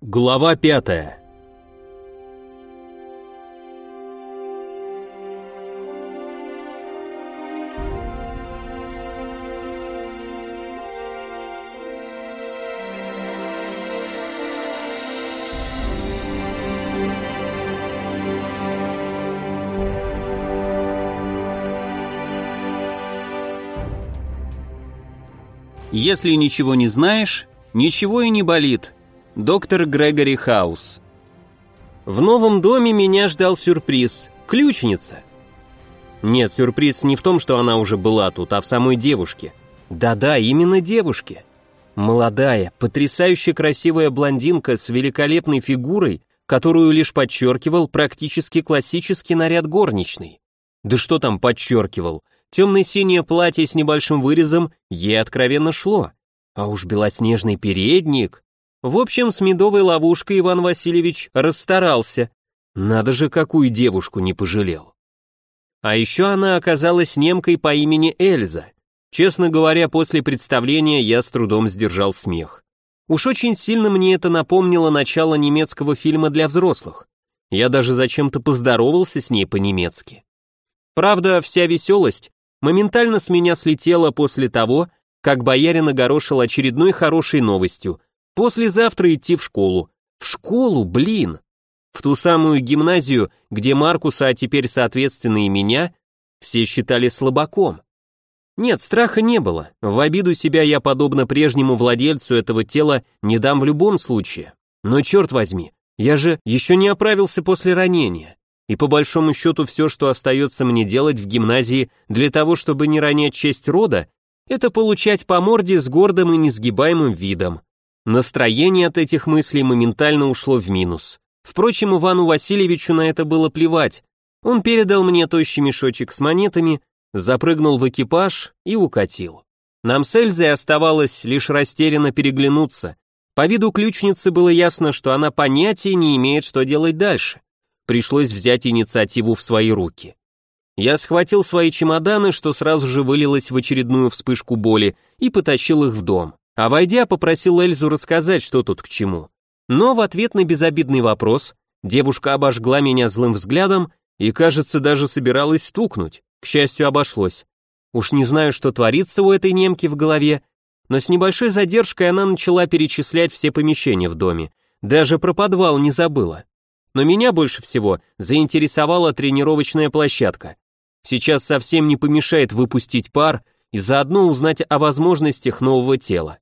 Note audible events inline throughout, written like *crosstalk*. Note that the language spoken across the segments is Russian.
Глава пятая Если ничего не знаешь, ничего и не болит. Доктор Грегори Хаус. В новом доме меня ждал сюрприз. Ключница. Нет, сюрприз не в том, что она уже была тут, а в самой девушке. Да-да, именно девушке. Молодая, потрясающе красивая блондинка с великолепной фигурой, которую лишь подчеркивал практически классический наряд горничной. Да что там подчеркивал? Темно-синее платье с небольшим вырезом ей откровенно шло. А уж белоснежный передник. В общем, с медовой ловушкой Иван Васильевич расстарался. Надо же, какую девушку не пожалел. А еще она оказалась немкой по имени Эльза. Честно говоря, после представления я с трудом сдержал смех. Уж очень сильно мне это напомнило начало немецкого фильма для взрослых. Я даже зачем-то поздоровался с ней по-немецки. Правда, вся веселость моментально с меня слетела после того, как боярин огорошил очередной хорошей новостью. Послезавтра идти в школу. В школу, блин! В ту самую гимназию, где Маркуса, а теперь соответственно и меня, все считали слабаком. Нет, страха не было. В обиду себя я, подобно прежнему владельцу этого тела, не дам в любом случае. Но черт возьми, я же еще не оправился после ранения. И по большому счету все, что остается мне делать в гимназии для того, чтобы не ронять честь рода, это получать по морде с гордым и несгибаемым видом. Настроение от этих мыслей моментально ушло в минус. Впрочем, Ивану Васильевичу на это было плевать. Он передал мне тощий мешочек с монетами, запрыгнул в экипаж и укатил. Нам с Эльзой оставалось лишь растерянно переглянуться. По виду ключницы было ясно, что она понятия не имеет, что делать дальше пришлось взять инициативу в свои руки. Я схватил свои чемоданы, что сразу же вылилось в очередную вспышку боли, и потащил их в дом. А войдя, попросил Эльзу рассказать, что тут к чему. Но в ответ на безобидный вопрос девушка обожгла меня злым взглядом и, кажется, даже собиралась стукнуть. К счастью, обошлось. Уж не знаю, что творится у этой немки в голове, но с небольшой задержкой она начала перечислять все помещения в доме. Даже про подвал не забыла. Но меня больше всего заинтересовала тренировочная площадка. Сейчас совсем не помешает выпустить пар и заодно узнать о возможностях нового тела.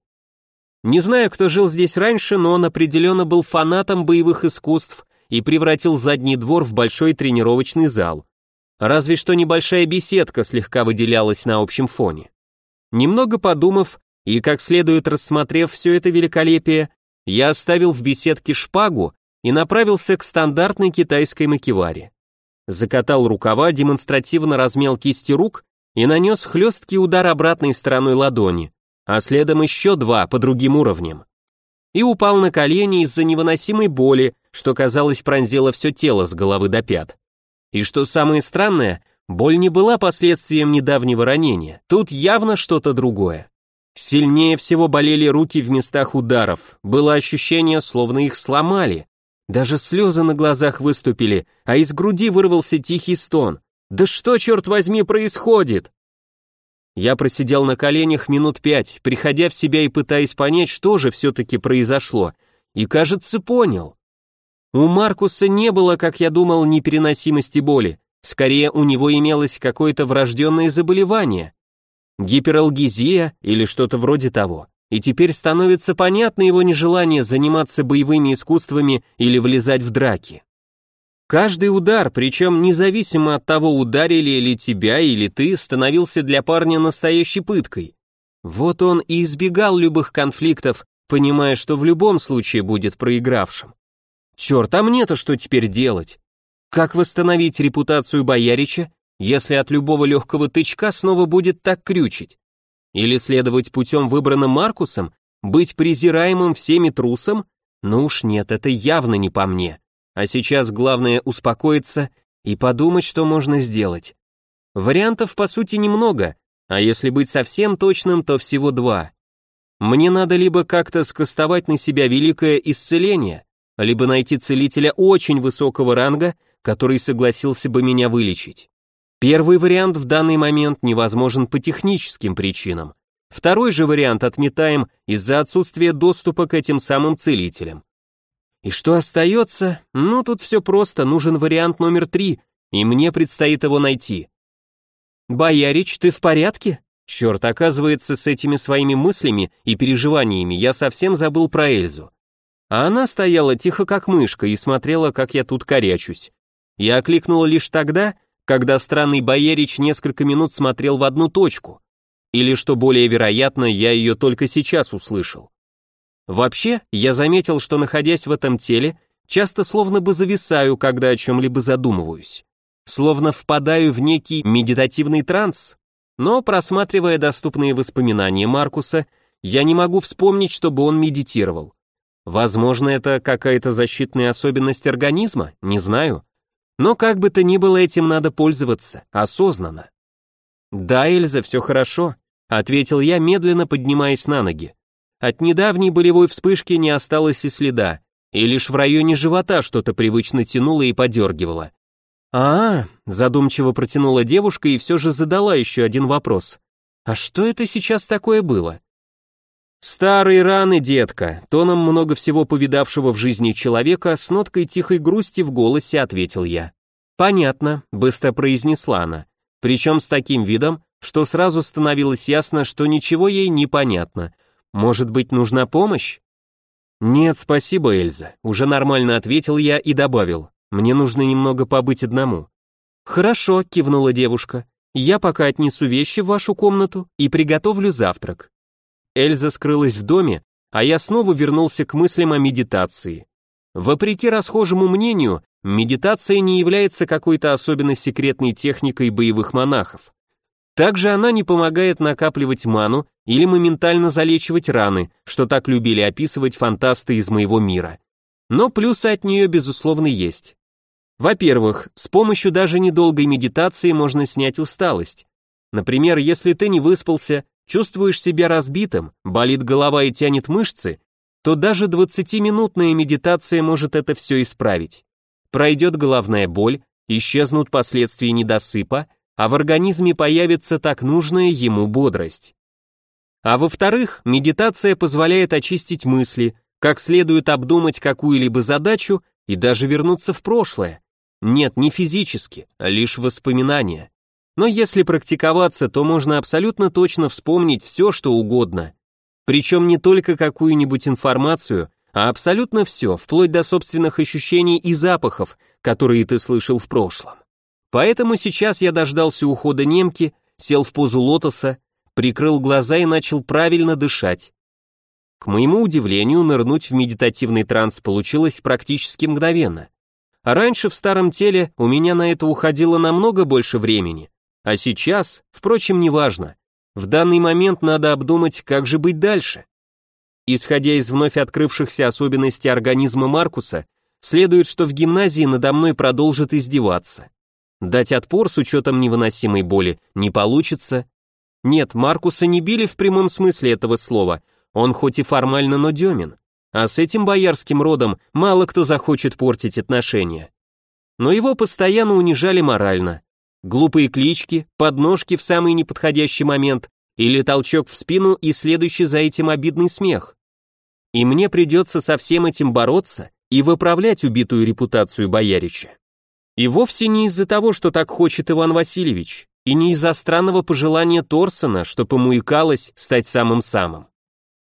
Не знаю, кто жил здесь раньше, но он определенно был фанатом боевых искусств и превратил задний двор в большой тренировочный зал. Разве что небольшая беседка слегка выделялась на общем фоне. Немного подумав и как следует рассмотрев все это великолепие, я оставил в беседке шпагу и направился к стандартной китайской макеваре. Закатал рукава, демонстративно размял кисти рук и нанес хлесткий удар обратной стороной ладони, а следом еще два по другим уровням. И упал на колени из-за невыносимой боли, что, казалось, пронзило все тело с головы до пят. И что самое странное, боль не была последствием недавнего ранения, тут явно что-то другое. Сильнее всего болели руки в местах ударов, было ощущение, словно их сломали, даже слезы на глазах выступили, а из груди вырвался тихий стон. «Да что, черт возьми, происходит?» Я просидел на коленях минут пять, приходя в себя и пытаясь понять, что же все-таки произошло, и, кажется, понял. У Маркуса не было, как я думал, непереносимости боли, скорее у него имелось какое-то врожденное заболевание. Гипералгезия или что-то вроде того и теперь становится понятно его нежелание заниматься боевыми искусствами или влезать в драки. Каждый удар, причем независимо от того, ударили ли тебя или ты, становился для парня настоящей пыткой. Вот он и избегал любых конфликтов, понимая, что в любом случае будет проигравшим. Черт, а мне-то что теперь делать? Как восстановить репутацию Боярича, если от любого легкого тычка снова будет так крючить? Или следовать путем выбранным Маркусом, быть презираемым всеми трусом? Ну уж нет, это явно не по мне. А сейчас главное успокоиться и подумать, что можно сделать. Вариантов по сути немного, а если быть совсем точным, то всего два. Мне надо либо как-то скостовать на себя великое исцеление, либо найти целителя очень высокого ранга, который согласился бы меня вылечить. Первый вариант в данный момент невозможен по техническим причинам. Второй же вариант отметаем из-за отсутствия доступа к этим самым целителям. И что остается? Ну, тут все просто, нужен вариант номер три, и мне предстоит его найти. «Боярич, ты в порядке?» Черт, оказывается, с этими своими мыслями и переживаниями я совсем забыл про Эльзу. А она стояла тихо как мышка и смотрела, как я тут корячусь. Я окликнула лишь тогда, когда странный боярич несколько минут смотрел в одну точку. Или, что более вероятно, я ее только сейчас услышал. Вообще, я заметил, что находясь в этом теле, часто словно бы зависаю, когда о чем-либо задумываюсь. Словно впадаю в некий медитативный транс. Но, просматривая доступные воспоминания Маркуса, я не могу вспомнить, чтобы он медитировал. Возможно, это какая-то защитная особенность организма, не знаю. Но как бы то ни было, этим надо пользоваться, осознанно. «Да, Эльза, все хорошо», — ответил я, медленно поднимаясь на ноги. От недавней болевой вспышки не осталось и следа, и лишь в районе живота что-то привычно тянуло и подергивало. а, задумчиво протянула девушка и все же задала еще один вопрос. «А что это сейчас такое было?» «Старые раны, детка», тоном много всего повидавшего в жизни человека с ноткой тихой грусти в голосе ответил я. «Понятно», — быстро произнесла она, причем с таким видом, что сразу становилось ясно, что ничего ей не понятно — может быть, нужна помощь? Нет, спасибо, Эльза. Уже нормально ответил я и добавил. Мне нужно немного побыть одному. Хорошо, кивнула девушка. Я пока отнесу вещи в вашу комнату и приготовлю завтрак. Эльза скрылась в доме, а я снова вернулся к мыслям о медитации. Вопреки расхожему мнению, медитация не является какой-то особенно секретной техникой боевых монахов. Также она не помогает накапливать ману или моментально залечивать раны, что так любили описывать фантасты из моего мира. Но плюсы от нее, безусловно, есть. Во-первых, с помощью даже недолгой медитации можно снять усталость. Например, если ты не выспался, чувствуешь себя разбитым, болит голова и тянет мышцы, то даже 20-минутная медитация может это все исправить. Пройдет головная боль, исчезнут последствия недосыпа, а в организме появится так нужная ему бодрость. А во-вторых, медитация позволяет очистить мысли, как следует обдумать какую-либо задачу и даже вернуться в прошлое. Нет, не физически, а лишь воспоминания. Но если практиковаться, то можно абсолютно точно вспомнить все, что угодно. Причем не только какую-нибудь информацию, а абсолютно все, вплоть до собственных ощущений и запахов, которые ты слышал в прошлом. Поэтому сейчас я дождался ухода немки, сел в позу лотоса, прикрыл глаза и начал правильно дышать. К моему удивлению, нырнуть в медитативный транс получилось практически мгновенно. А раньше в старом теле у меня на это уходило намного больше времени. А сейчас, впрочем, неважно. В данный момент надо обдумать, как же быть дальше. Исходя из вновь открывшихся особенностей организма Маркуса, следует, что в гимназии надо мной продолжат издеваться. Дать отпор с учетом невыносимой боли не получится. Нет, Маркуса не били в прямом смысле этого слова, он хоть и формально, но демен. А с этим боярским родом мало кто захочет портить отношения. Но его постоянно унижали морально. Глупые клички, подножки в самый неподходящий момент или толчок в спину и следующий за этим обидный смех. И мне придется со всем этим бороться и выправлять убитую репутацию боярича. И вовсе не из-за того, что так хочет Иван Васильевич, и не из-за странного пожелания Торсона, что помуикалось стать самым-самым.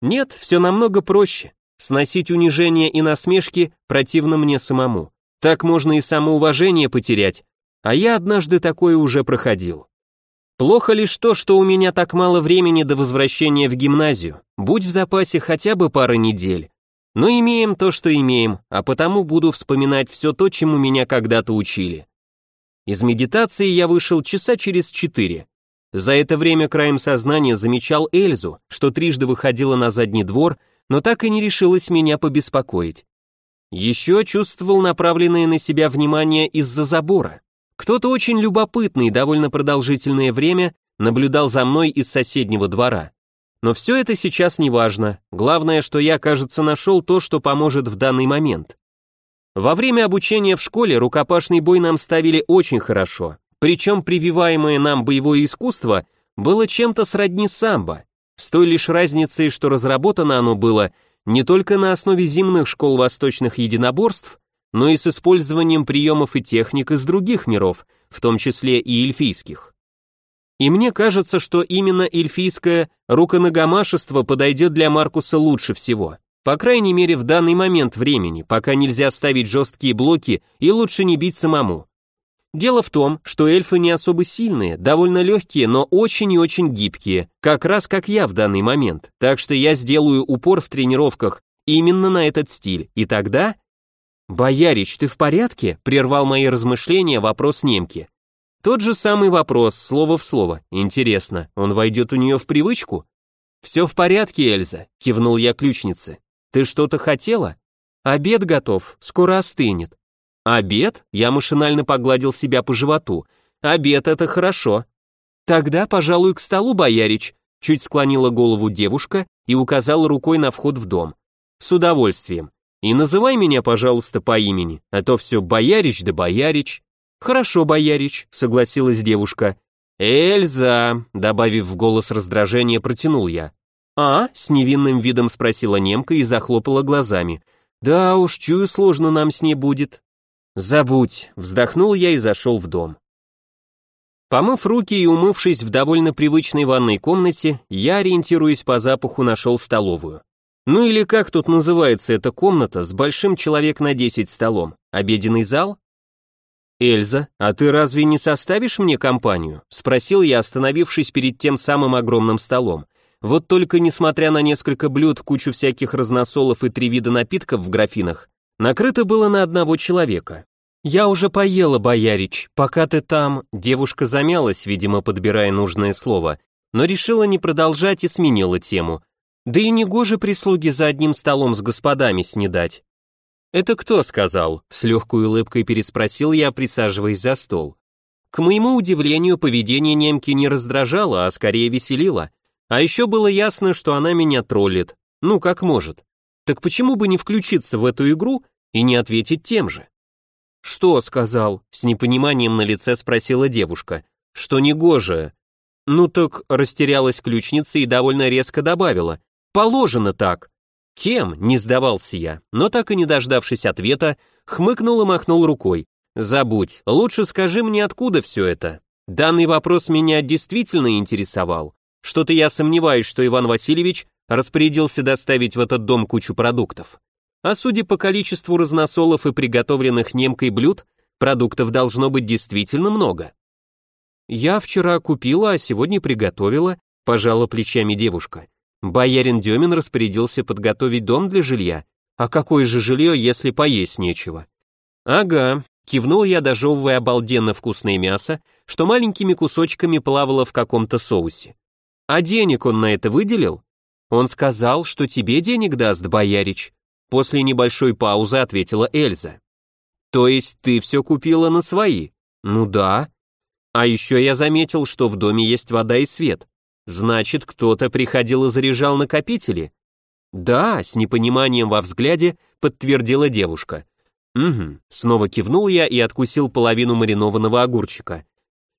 Нет, все намного проще. Сносить унижение и насмешки противно мне самому. Так можно и самоуважение потерять, а я однажды такое уже проходил. Плохо лишь то, что у меня так мало времени до возвращения в гимназию. Будь в запасе хотя бы пара недель, но имеем то, что имеем, а потому буду вспоминать все то, чему меня когда-то учили. Из медитации я вышел часа через четыре. За это время краем сознания замечал Эльзу, что трижды выходила на задний двор, но так и не решилась меня побеспокоить. Еще чувствовал направленное на себя внимание из-за забора. Кто-то очень любопытный довольно продолжительное время наблюдал за мной из соседнего двора. Но все это сейчас не важно. Главное, что я, кажется, нашел то, что поможет в данный момент. Во время обучения в школе рукопашный бой нам ставили очень хорошо, причем прививаемое нам боевое искусство было чем-то сродни самбо, с той лишь разницей, что разработано оно было не только на основе зимних школ восточных единоборств, но и с использованием приемов и техник из других миров, в том числе и эльфийских. И мне кажется, что именно эльфийское руконогомашество подойдет для Маркуса лучше всего. По крайней мере в данный момент времени, пока нельзя ставить жесткие блоки и лучше не бить самому. Дело в том, что эльфы не особо сильные, довольно легкие, но очень и очень гибкие, как раз как я в данный момент, так что я сделаю упор в тренировках именно на этот стиль, и тогда... «Боярич, ты в порядке?» — прервал мои размышления вопрос немки. Тот же самый вопрос, слово в слово. Интересно, он войдет у нее в привычку? «Все в порядке, Эльза», — кивнул я ключнице. «Ты что-то хотела?» «Обед готов, скоро остынет». «Обед?» — я машинально погладил себя по животу. «Обед — это хорошо». «Тогда, пожалуй, к столу, боярич», — чуть склонила голову девушка и указала рукой на вход в дом. «С удовольствием. И называй меня, пожалуйста, по имени, а то все боярич да боярич». «Хорошо, боярич», — согласилась девушка. «Эльза», — добавив в голос раздражения, протянул я. «А?» — с невинным видом спросила немка и захлопала глазами. «Да уж, чую, сложно нам с ней будет». «Забудь», — вздохнул я и зашел в дом. Помыв руки и умывшись в довольно привычной ванной комнате, я, ориентируясь по запаху, нашел столовую. Ну или как тут называется эта комната с большим человек на 10 столом? Обеденный зал? «Эльза, а ты разве не составишь мне компанию?» — спросил я, остановившись перед тем самым огромным столом. Вот только, несмотря на несколько блюд, кучу всяких разносолов и три вида напитков в графинах, накрыто было на одного человека. «Я уже поела, боярич, пока ты там...» Девушка замялась, видимо, подбирая нужное слово, но решила не продолжать и сменила тему. «Да и не гоже прислуги за одним столом с господами снедать. «Это кто сказал?» — с легкой улыбкой переспросил я, присаживаясь за стол. К моему удивлению, поведение немки не раздражало, а скорее веселило. А еще было ясно, что она меня троллит. Ну, как может. Так почему бы не включиться в эту игру и не ответить тем же? «Что?» — сказал, с непониманием на лице спросила девушка. «Что негоже?» «Ну так», — растерялась ключница и довольно резко добавила. «Положено так». «Кем?» — не сдавался я, но так и не дождавшись ответа, хмыкнул и махнул рукой. «Забудь, лучше скажи мне, откуда все это. Данный вопрос меня действительно интересовал. Что-то я сомневаюсь, что Иван Васильевич распорядился доставить в этот дом кучу продуктов. А судя по количеству разносолов и приготовленных немкой блюд, продуктов должно быть действительно много». «Я вчера купила, а сегодня приготовила», — пожала плечами девушка. Боярин Демин распорядился подготовить дом для жилья. А какое же жилье, если поесть нечего? Ага, кивнул я, дожевывая обалденно вкусное мясо, что маленькими кусочками плавало в каком-то соусе. А денег он на это выделил? Он сказал, что тебе денег даст, боярич. После небольшой паузы ответила Эльза. То есть ты все купила на свои? Ну да. А еще я заметил, что в доме есть вода и свет. Значит, кто-то приходил и заряжал накопители? Да, с непониманием во взгляде подтвердила девушка. Угу, снова кивнул я и откусил половину маринованного огурчика.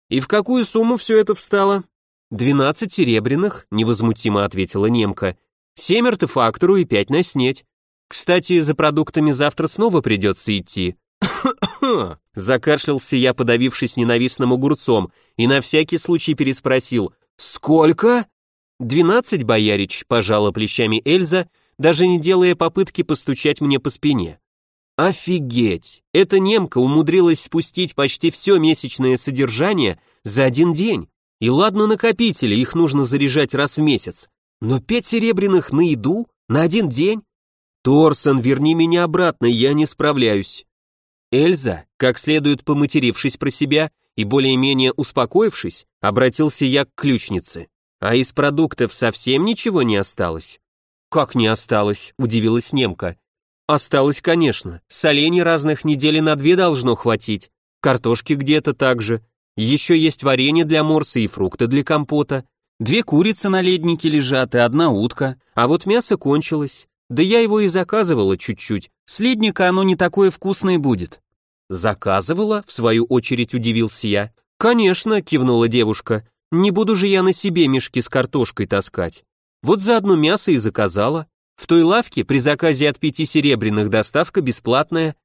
И в какую сумму все это встало? «Двенадцать серебряных», — невозмутимо ответила немка. «Семь артефактору и пять на снеть. Кстати, за продуктами завтра снова придется идти». *coughs* Закашлялся я, подавившись ненавистным огурцом, и на всякий случай переспросил — «Сколько?» «Двенадцать, боярич», — пожала плечами Эльза, даже не делая попытки постучать мне по спине. «Офигеть! Эта немка умудрилась спустить почти все месячное содержание за один день. И ладно накопители, их нужно заряжать раз в месяц. Но пять серебряных на еду? На один день? Торсон, верни меня обратно, я не справляюсь». Эльза, как следует поматерившись про себя, и более-менее успокоившись, обратился я к ключнице. А из продуктов совсем ничего не осталось? Как не осталось? удивилась немка. Осталось, конечно. Солений разных недели на две должно хватить. Картошки где-то также. Еще есть варенье для морса и фрукты для компота. Две курицы на леднике лежат и одна утка. А вот мясо кончилось. Да я его и заказывала чуть-чуть. Следника оно не такое вкусное будет. Заказывала? В свою очередь удивился я. Конечно, кивнула девушка. Не буду же я на себе мешки с картошкой таскать. Вот заодно мясо и заказала. В той лавке при заказе от пяти серебряных доставка бесплатная.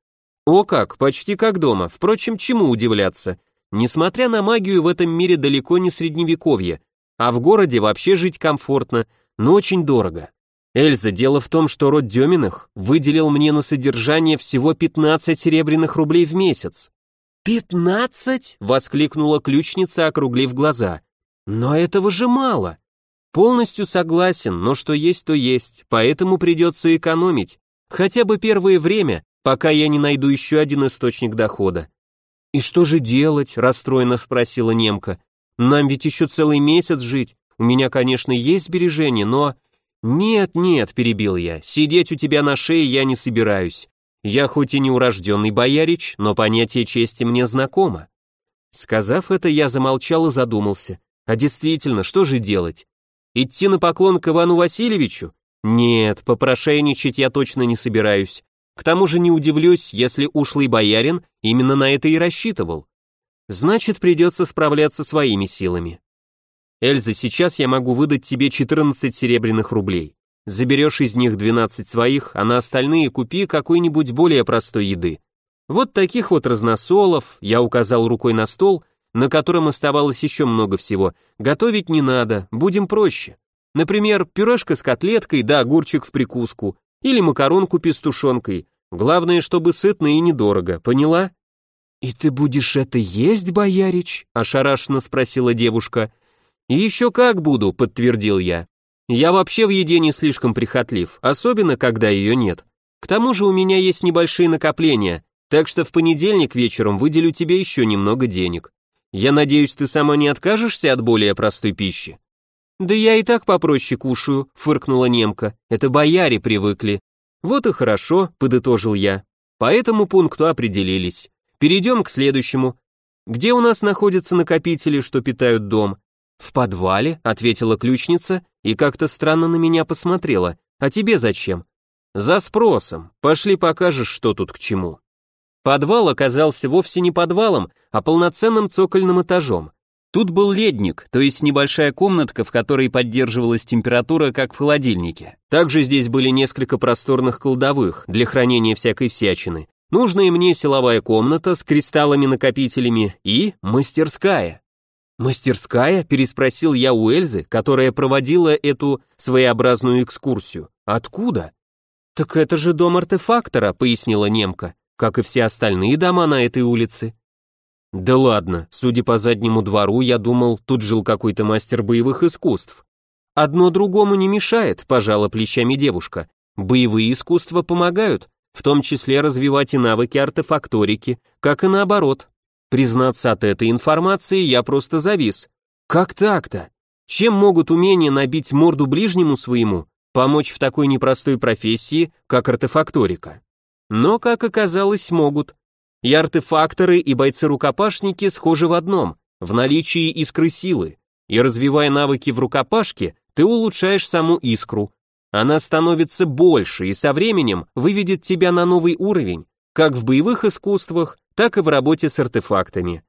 О как, почти как дома. Впрочем, чему удивляться? Несмотря на магию, в этом мире далеко не средневековье, а в городе вообще жить комфортно, но очень дорого. Эльза, дело в том, что род Деминых выделил мне на содержание всего 15 серебряных рублей в месяц. «Пятнадцать?» — воскликнула ключница, округлив глаза. «Но этого же мало!» «Полностью согласен, но что есть, то есть, поэтому придется экономить, хотя бы первое время, пока я не найду еще один источник дохода. «И что же делать?» – расстроенно спросила немка. «Нам ведь еще целый месяц жить. У меня, конечно, есть сбережения, но...» «Нет, нет», – перебил я, – «сидеть у тебя на шее я не собираюсь. Я хоть и не урожденный боярич, но понятие чести мне знакомо». Сказав это, я замолчал и задумался. А действительно, что же делать? Идти на поклон к Ивану Васильевичу? Нет, попрошайничать я точно не собираюсь. К тому же не удивлюсь, если ушлый боярин именно на это и рассчитывал. Значит, придется справляться своими силами. Эльза, сейчас я могу выдать тебе 14 серебряных рублей. Заберешь из них 12 своих, а на остальные купи какой-нибудь более простой еды. Вот таких вот разносолов, я указал рукой на стол, на котором оставалось еще много всего, готовить не надо, будем проще. Например, пюрешка с котлеткой да огурчик в прикуску, или макарон купи с тушенкой. Главное, чтобы сытно и недорого, поняла? «И ты будешь это есть, боярич?» – ошарашенно спросила девушка. «Еще как буду», – подтвердил я. «Я вообще в еде не слишком прихотлив, особенно когда ее нет. К тому же у меня есть небольшие накопления, так что в понедельник вечером выделю тебе еще немного денег. Я надеюсь, ты сама не откажешься от более простой пищи?» «Да я и так попроще кушаю», — фыркнула немка. «Это бояре привыкли». «Вот и хорошо», — подытожил я. «По этому пункту определились. Перейдем к следующему. Где у нас находятся накопители, что питают дом?» «В подвале», — ответила ключница и как-то странно на меня посмотрела. «А тебе зачем?» «За спросом. Пошли покажешь, что тут к чему». Подвал оказался вовсе не подвалом, а полноценным цокольным этажом. Тут был ледник, то есть небольшая комнатка, в которой поддерживалась температура, как в холодильнике. Также здесь были несколько просторных кладовых для хранения всякой всячины. Нужная мне силовая комната с кристаллами-накопителями и мастерская. «Мастерская?» – переспросил я у Эльзы, которая проводила эту своеобразную экскурсию. «Откуда?» «Так это же дом артефактора», – пояснила немка, как и все остальные дома на этой улице. Да ладно, судя по заднему двору, я думал, тут жил какой-то мастер боевых искусств. Одно другому не мешает, пожала плечами девушка. Боевые искусства помогают, в том числе развивать и навыки артефакторики, как и наоборот. Признаться от этой информации я просто завис. Как так-то? Чем могут умения набить морду ближнему своему помочь в такой непростой профессии, как артефакторика? Но, как оказалось, могут. И артефакторы, и бойцы-рукопашники схожи в одном – в наличии искры силы. И развивая навыки в рукопашке, ты улучшаешь саму искру. Она становится больше и со временем выведет тебя на новый уровень, как в боевых искусствах, так и в работе с артефактами.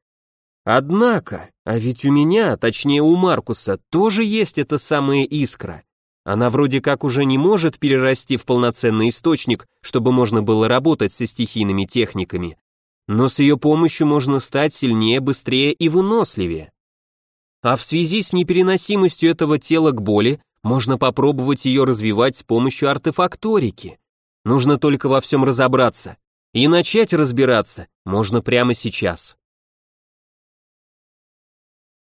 Однако, а ведь у меня, точнее у Маркуса, тоже есть эта самая искра. Она вроде как уже не может перерасти в полноценный источник, чтобы можно было работать со стихийными техниками, но с ее помощью можно стать сильнее, быстрее и выносливее. А в связи с непереносимостью этого тела к боли, можно попробовать ее развивать с помощью артефакторики. Нужно только во всем разобраться. И начать разбираться можно прямо сейчас.